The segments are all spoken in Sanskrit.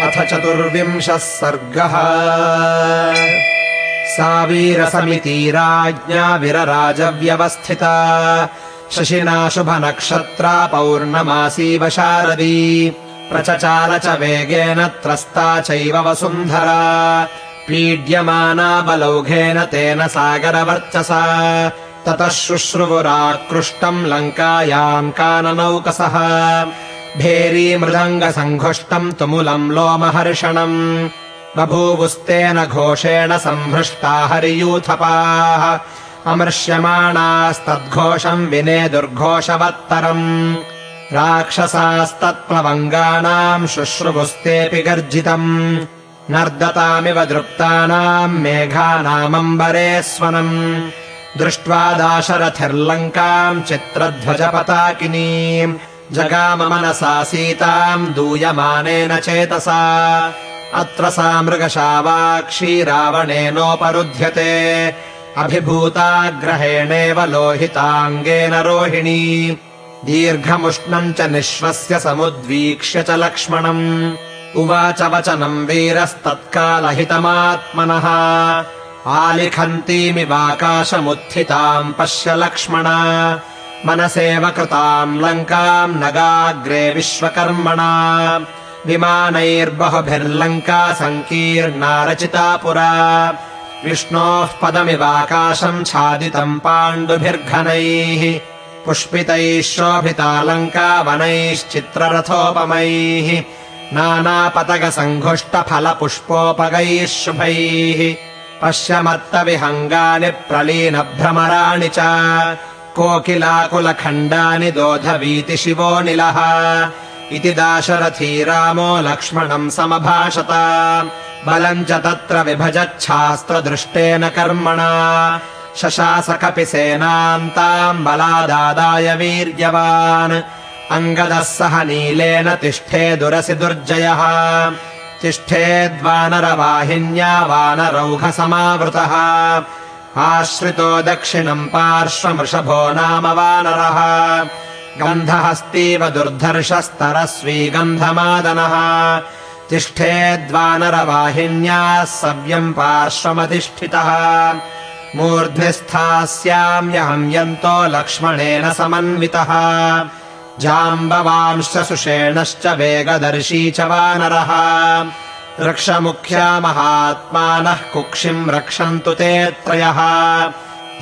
अथ चतुर्विंशः सर्गः। सा वीरसमिती राज्ञा विरराजव्यवस्थिता शशिना शुभनक्षत्रा पौर्णमासीव शारदी। प्रचचार च वेगेन त्रस्ता चैव वसुन्धरा। पीड्यमाना बलौघेन तेन सागरवर्चसा। ततः शुश्रुवुराकृष्टम् लङ्कायाम् काननौकसः भेरी मृदङ्गसङ्घुष्टम् तुमुलम् लोमहर्षणम् बभूवुस्तेन घोषेण सम्भृष्टा हरियूथपाः अमृश्यमाणास्तद्घोषम् विने दुर्घोषवत्तरम् राक्षसास्तत्प्लवङ्गानाम् शुश्रुवुस्तेऽपि गर्जितम् नर्दतामिव दृप्तानाम् मेघानामम्बरे स्वनम् दृष्ट्वा दाशरथिर्लङ्काम् चित्रध्वजपताकिनीम् जगाम मनसा सीताम् दूयमानेन चेतसा। अत्र सा मृगशावाक्षी रावणेनोपरुध्यते। अभिभूताग्रहेणेव लोहिताङ्गेन रोहिणी। दीर्घमुष्णम् च निःश्वस्य समुद्वीक्ष्य च लक्ष्मणम्। उवाच वचनम् वीरस्तत्कालहितमात्मनः। आलिखन्तीमिवाकाशमुत्थिताम् पश्य लक्ष्मण मनसेव कृताम् लङ्काम् नगाग्रे विश्वकर्मणा। विमानैर्बहुभिर्लङ्का सङ्कीर्णा रचिता पुरा। विष्णोः पदमिवाकाशम् छादितम् पाण्डुभिर्घनैः। पुष्पितैः शोभिता लङ्का वनैश्चित्ररथोपमैः। नानापतगसङ्घुष्टफलपुष्पोपगैः शुभैः। पश्यमत्तविहङ्गानि प्रलीनभ्रमराणि च कोकिलाकुलखण्डानि दोधवीति शिवोनिलः इति दाशरथी रामो लक्ष्मणम् समभाषत। बलम् च तत्र विभजच्छास्त्रदृष्टेन कर्मणा। शशासकपि सेनान्ताम् बलादादाय वीर्यवान्। अङ्गदः सह नीलेन तिष्ठेदुरसि दुर्जयः। तिष्ठेद्वानरवाहिन्या वानरौघसमावृतः आश्रितो दक्षिणम् पार्श्वमृषभो नाम वानरः। गन्धहस्तीव दुर्धर्षस्तरस्वी गन्धमादनः। तिष्ठेद्वानरवाहिन्याः सव्यम् पार्श्वमधिष्ठितः। मूर्ध्नि स्थास्याम्यहम् यन्तो लक्ष्मणेन समन्वितः। जाम्बवांश्च सुषेणश्च वेगदर्शी च वानरः रक्षमुख्या महात्मानः कुक्षिम् रक्षन्तु ते त्रयः।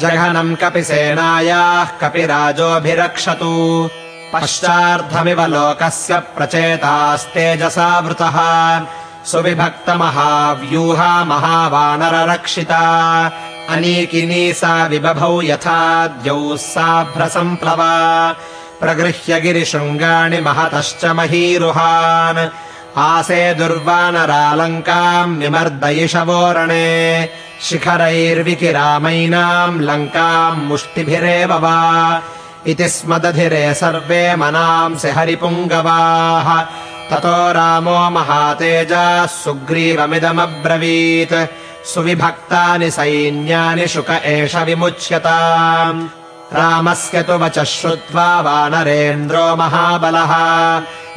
जघनम् कपि सेनायाः कपिराजोऽभिरक्षतु। पश्चार्धमिव लोकस्य प्रचेतास्तेजसावृतः। सुविभक्तमहाव्यूहा महावानररक्षिता। अनीकिनी सा विबभौ यथा द्यौः साभ्रसम्प्लवा प्रगृह्य गिरिशृङ्गाणि महतश्च महीरुहान् आसे दुर्वानरालङ्काम् निमर्दयिषवोरणे शिखरैर्विकिरामैनाम् लङ्काम् मुष्टिभिरेव वा। इति स्म दधिरे सर्वे मनांसि हरिपुङ्गवाः। ततो रामो महातेजाः सुग्रीवमिदमब्रवीत्। सुविभक्तानि सैन्यानि शुक एष विमुच्यताम् रामस्य तु वचः श्रुत्वा वानरेन्द्रो महाबलः।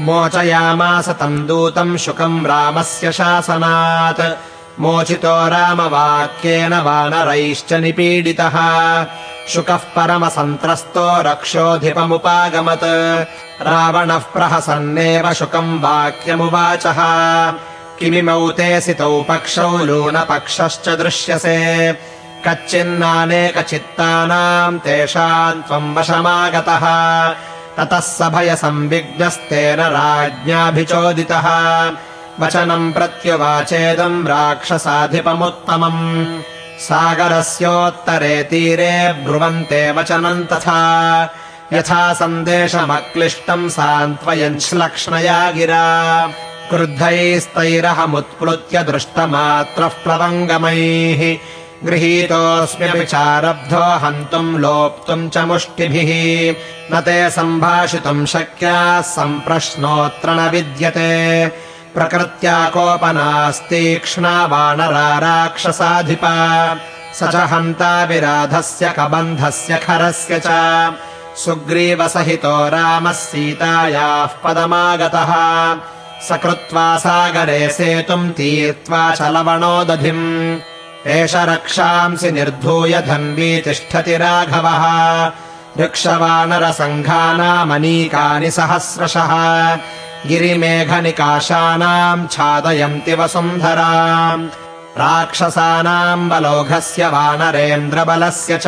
मोचयामास तम् दूतम् शुकम् रामस्य शासनात्। मोचितो रामवाक्येन वानरैश्च निपीडितः। शुकः परमसन्त्रस्तो रक्षोऽधिपमुपागमत्। रावणः प्रहसन्नेव शुकम् वाक्यमुवाचः। किमिमौ ते सितौ पक्षौ लूनपक्षश्च दृश्यसे कच्चिन्नानेकचित्तानाम् तेषाम् त्वम् वशमागतः। ततः स भयसंविघ्नस्तेन राज्ञाभिचोदितः। वचनम् प्रत्युवाचेदम् राक्षसाधिपमुत्तमम्। सागरस्योत्तरे तीरे ब्रुवन्ते वचनम् तथा। यथा सन्देशमक्लिष्टम् सान्त्वयन् श्लक्ष्णया गिरा। क्रुद्धैस्तैरहमुत्प्लुत्य दृष्टमात्रः प्लवङ्गमैः गृहीतोऽस्म्यपि चारब्धो हन्तुम् लोप्तुम् च मुष्टिभिः। न ते सम्भाषितुम् शक्याः सम्प्रश्नोऽत्र न विद्यते। प्रकृत्या कोपनास्तीक्ष्णा वानरा राक्षसाधिपा। स च हन्ता विराधस्य कबन्धस्य खरस्य च। सुग्रीवसहितो रामः सीतायाः पदमागतः। स कृत्वा सागरे सेतुम् तीर्त्वा च लवणोदधिम् एष रक्षांसि निर्धूय धन्वी तिष्ठति राघवः। वृक्षवानरसङ्घानामनीकानि सहस्रशः। गिरिमेघनिकाशानाम् छादयन्ति वसुन्धरा। राक्षसानाम् बलोघस्य वानरेन्द्रबलस्य च।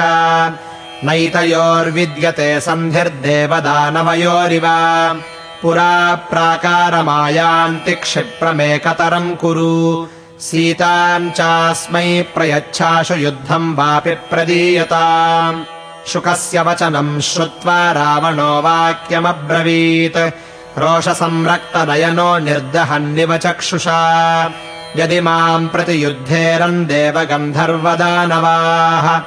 नैतयोर्विद्यते सन्धिर्देवदानवयोरिव। पुरा प्राकारमायान्ति क्षिप्रमेकतरम् कुरु सीताम् चास्मै प्रयच्छाशु युद्धम् वापि प्रदीयताम्। शुकस्य वचनम् श्रुत्वा रावणो वाक्यमब्रवीत्। रोषसंरक्तनयनो निर्दहन्निव चक्षुषा। यदि माम् प्रतियुद्धेरम् देवगन्धर्वदानवाः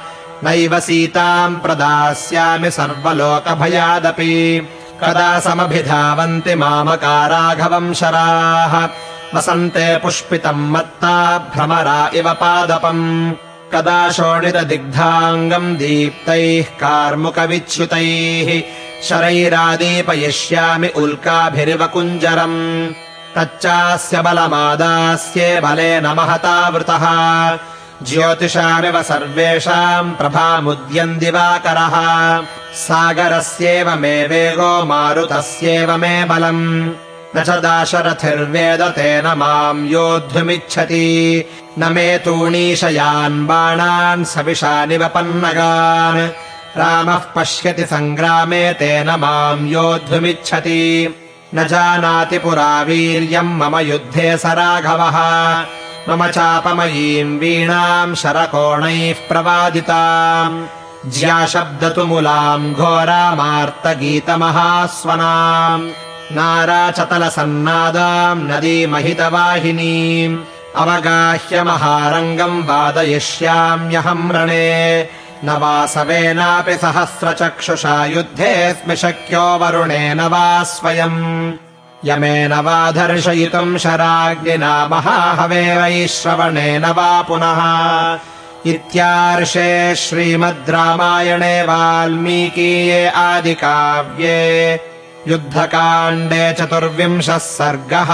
नैव सीताम् प्रदास्यामि सर्वलोकभयादपि। कदा समभिधावन्ति मामकाराघवम् शराः वसन्ते पुष्पितम् मत्ता भ्रमरा इव पादपम्। कदा शोणितदिग्धाङ्गम् दीप्तैः कार्मुकविच्युतैः। शरैरादीपयिष्यामि उल्काभिरिव कुञ्जरम् तच्चास्य बलमादास्ये बलेन महतावृतः ज्योतिषामिव सर्वेषाम् प्रभामुद्यम् दिवाकरः सागरस्येव मे वेगो मारुतस्येव मे बलम् न च दाशरथिर्वेद तेन माम् योद्धुमिच्छति। न मे तूणीशयान् बाणान् सविशानिव पन्नगान्। रामः पश्यति सङ्ग्रामे तेन माम् योद्धुमिच्छति। न जानाति पुरा वीर्यम् मम युद्धे स राघवः। मम चापमयीम् वीणाम् शरकोणैः प्रवादिताम्। ज्याशब्दतुमुलाम् घोरामार्तगीतमहास्वनाम् नाराचतलसन्नादाम् नदीमहितवाहिनीम् अवगाह्य महारङ्गम् वादयिष्याम्यहम् रणे। न वासवेनापि सहस्रचक्षुषा युद्धेऽस्मि शक्यो वरुणेन वा स्वयम्। यमेन वा दर्शयितुम् शराग्निना महाहवे वैश्रवणेन वा पुनः। इत्यार्षे श्रीमद् रामायणे वाल्मीकीये आदिकाव्ये युद्धकाण्डे चतुर्विंशः सर्गः